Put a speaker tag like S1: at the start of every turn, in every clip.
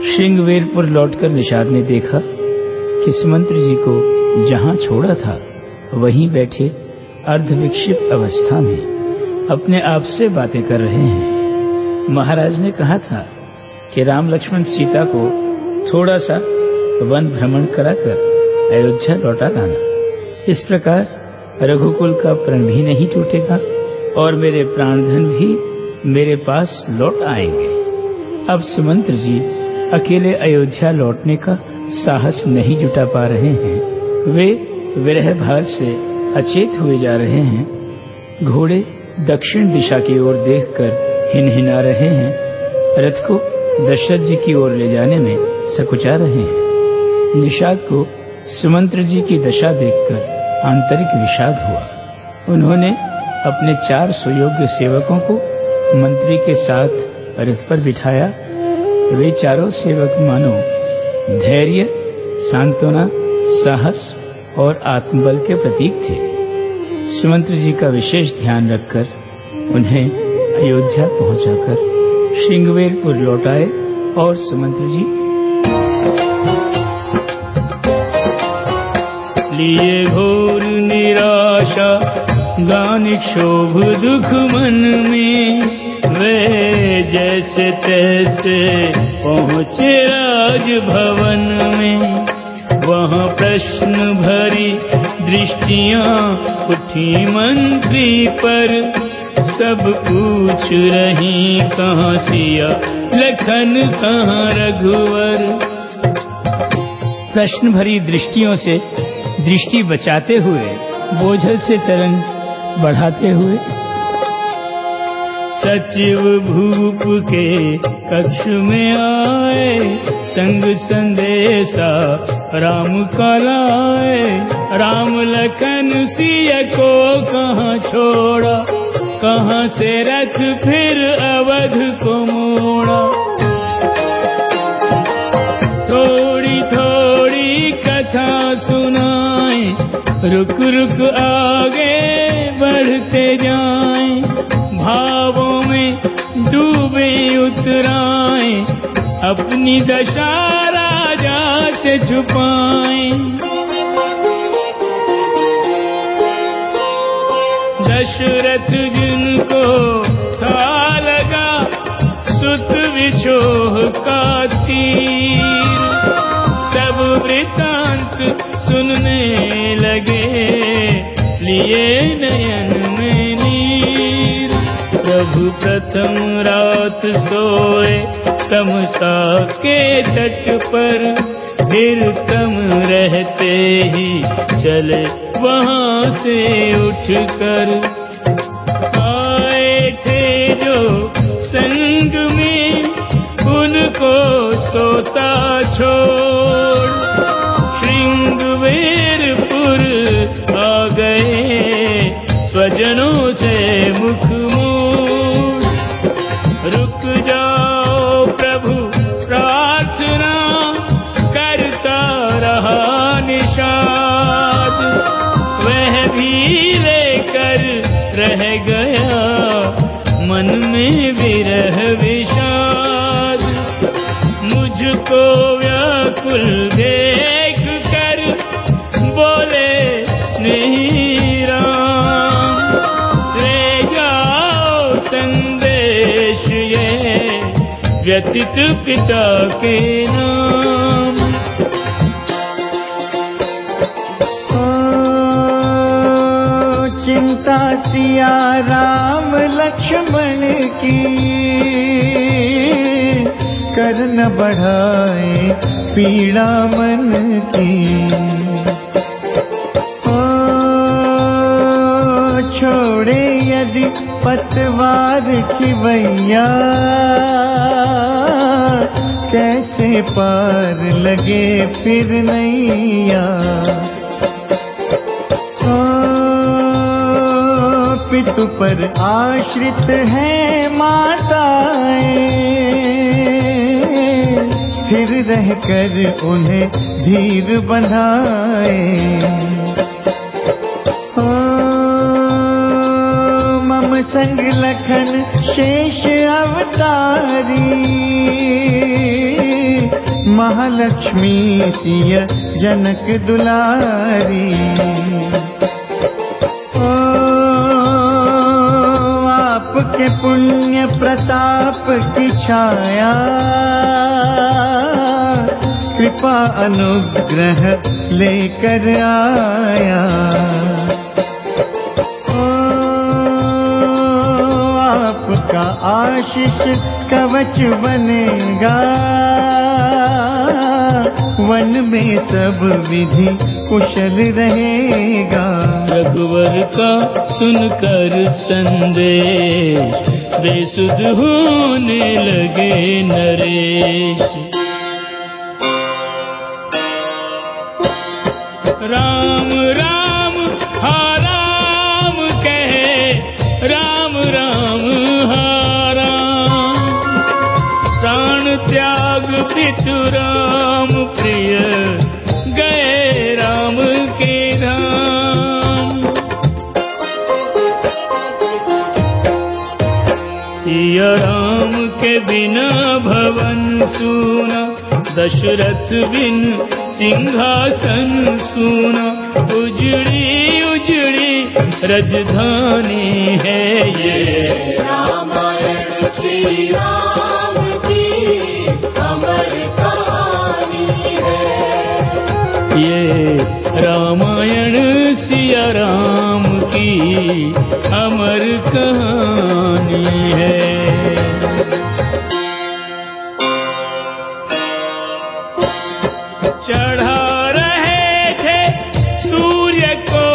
S1: श्रृंगवेरपुर लौटकर निषाद ने देखा कि सुमंत्र जी को जहाँ छोड़ा था, वहीं बैठे अर्धविक्षिप्त अवस्था में अपने आप से बातें कर रहे हैं। महाराज ने कहा था कि राम लक्ष्मण सीता को थोड़ा सा वन भ्रमण कराकर अयोध्या लौटा लाना। इस प्रकार रघुकुल का प्रण भी नहीं टूटेगा और मेरे प्राणधन भी मेरे पास लौट आएँगे। अब सुमंत्र जी अकेले अयोध्या लौटने का साहस नहीं जुटा पा रहे हैं। वे विरह भार से अचेत हुए जा रहे हैं। घोड़े दक्षिण दिशा की ओर देखकर हिनहिना रहे हैं। रथ को दशरथ जी की ओर ले जाने में सकुचा रहे हैं। निषाद को सुमंत्र जी की दशा देखकर आंतरिक विषाद हुआ। उन्होंने अपने चार सुयोग्य सेवकों को मंत्री के साथ रथ पर बिठाया वे चारों सेवक मानो। धैर्य, सांत्वना, साहस और आत्मबल के प्रतीक थे। सुमंत्र जी का विशेष ध्यान रखकर उन्हें अयोध्या पहुंचाकर श्रृंगवेरपुर लौटाए और सुमंत्र जी। लिए घोर निराशा गान शोभ दुख मन में। वे जैसे तैसे पहुँचे राजभवन में। वहाँ प्रश्न भरी दृष्टियाँ उठी मंत्री पर। सब पूछ रही, कहाँ सिया? लखन कहाँ रघुवर? प्रश्न भरी दृष्टियों से दृष्टि बचाते हुए, बोझल से चरण बढ़ाते हुए सचिव भूप के कक्ष में आए, संग संदेशा राम का लाए। राम लखन सिय को कहाँ छोड़ा, कहाँ से रथ फिर अवध को मोड़ा? थोड़ी थोड़ी कथा सुनाए, रुक रुक आगे बढ़ते जाए। भावों डूबे उतराए, अपनी दशा राजा से छुपाएँ। दशरथ जिनको था लगा सुत विछोह का तीर, सब वृतांत सुनने लगे, लिए नयन प्रभु प्रथम रात सोए तमसा के तट पर। फिर तम रहते ही चले वहाँ से उठकर। आए थे जो संग में, उनको सोता छोड़। श्रृंगवेरपुर आ गए, स्वजनों से मुख मुझको व्याकुल देख कर बोले स्नेही राम ले जाओ संदेश ये व्यतीत पिता के नाम।
S2: चिंता सिया राम लक्ष्मण की कर न बढ़ाए पीड़ा मन की। छोड़े यदि पतवार की भैया कैसे पार लगे फिर नैया। पितु पर आश्रित है माताएँ। स्थिर रहकर उन्हें धीर बनाए। मम संग लखन शेष अवतारी। महालक्ष्मी सिय जनक दुलारी। ओ, आपके पुण्य प्रताप की छाया। कृपा अनुग्रह लेकर आया। आपका आशीष कवच बनेगा। वन में सब विधि कुशल रहेगा।
S1: रघुवर का सुनकर संदेश, बेसुध होने लगे नरेश। राम राम राम राम राम राम। प्राण त्याग राम प्रिय, गए राम के धाम। सिया राम के बिना भवन सुना। दशरथ बिन सिंहासन सुना उजड़ी उजड़ी रजधानी है ये। चढ़ा रहे थे सूर्य को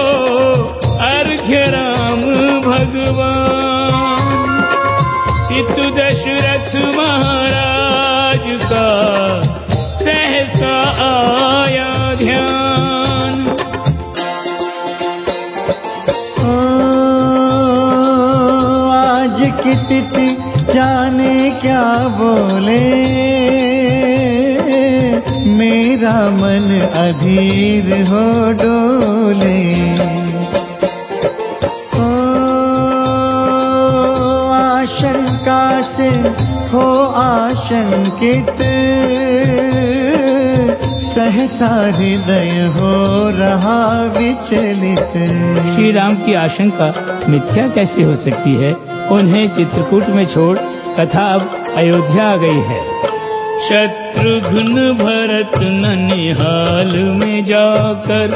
S1: अर्घ्य राम भगवान। पितु दशरथ महाराज का सहसा आया ध्यान।
S2: आज की तिथि जाने क्या बोले? मेरा मन अधीर हो डोले। ओ, आशंका से हो आशंकित। सहसा हृदय हो रहा विचलित।
S1: श्री राम की आशंका मिथ्या कैसे हो सकती है? उन्हें चित्रकूट में छोड़ कथा अब अयोध्या आ गई है। शत्रुघ्न भरत ननिहाल में जाकर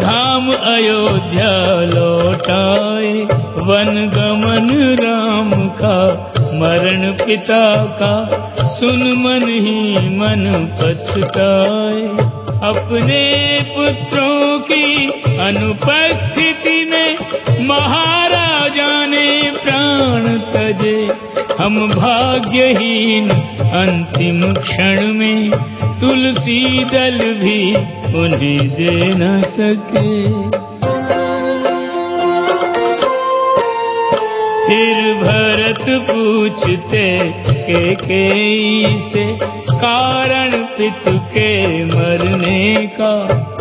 S1: धाम अयोध्या लौटाए। वन गमन राम का, मरण पिता का, सुन मन ही मन पछताए। अपने पुत्रों की अनुपस्थिति में महाराजा तजे हम भाग्यहीन अंतिम क्षण में, तुलसी दल भी उन्हें दे न सके। फिर भरत पूछते के के से कारण पितु के मरने का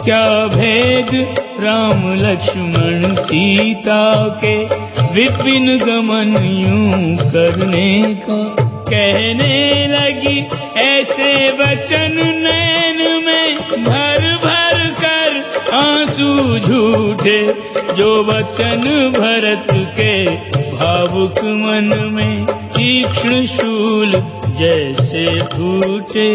S1: क्या भेद? राम लक्ष्मण सीता के विपिन गमन यूँ करने का कहने लगी, ऐसे वचन नैन में भर भर कर आँसू झूठे, जो वचन भरत के भावुक मन में तीक्ष्ण शूल जैसे फूटे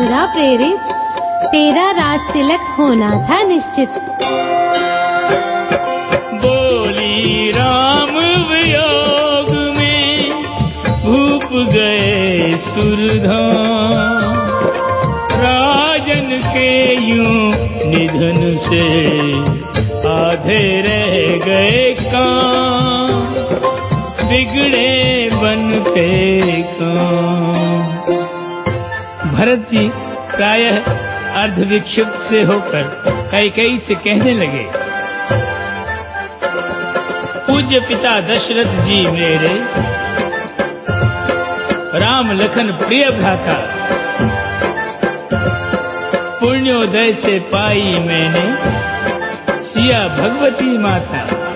S3: मंथरा प्रेरित, तेरा राज तिलक होना था निश्चित।
S1: बोली राम वियोग में भूप गए सुरधाम। राजन के यूँ निधन से आधे रह गए काम। बिगड़े बन के काम। भरत जी प्रायः अर्धविक्षिप्त से होकर कई कई से कहने लगे, पूज्य पिता दशरथ जी मेरे, राम लखन प्रिय भ्राता, पुण्योदय से पाई मैंने, सिया भगवती माता।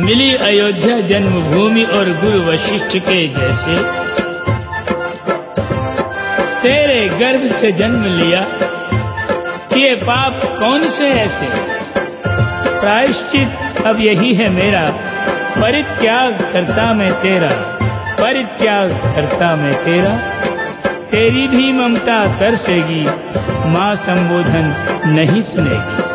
S1: मिली अयोध्या जन्मभूमि और गुरु वशिष्ठ के जैसे। तेरे गर्भ से जन्म लिया। ये पाप कौन से ऐसे? प्रायश्चित अब यही है मेरा। परित्याग करता मैं तेरा। परित्याग करता मैं तेरा। तेरी भी ममता तरसेगी। माँ संबोधन नहीं सुनेगी।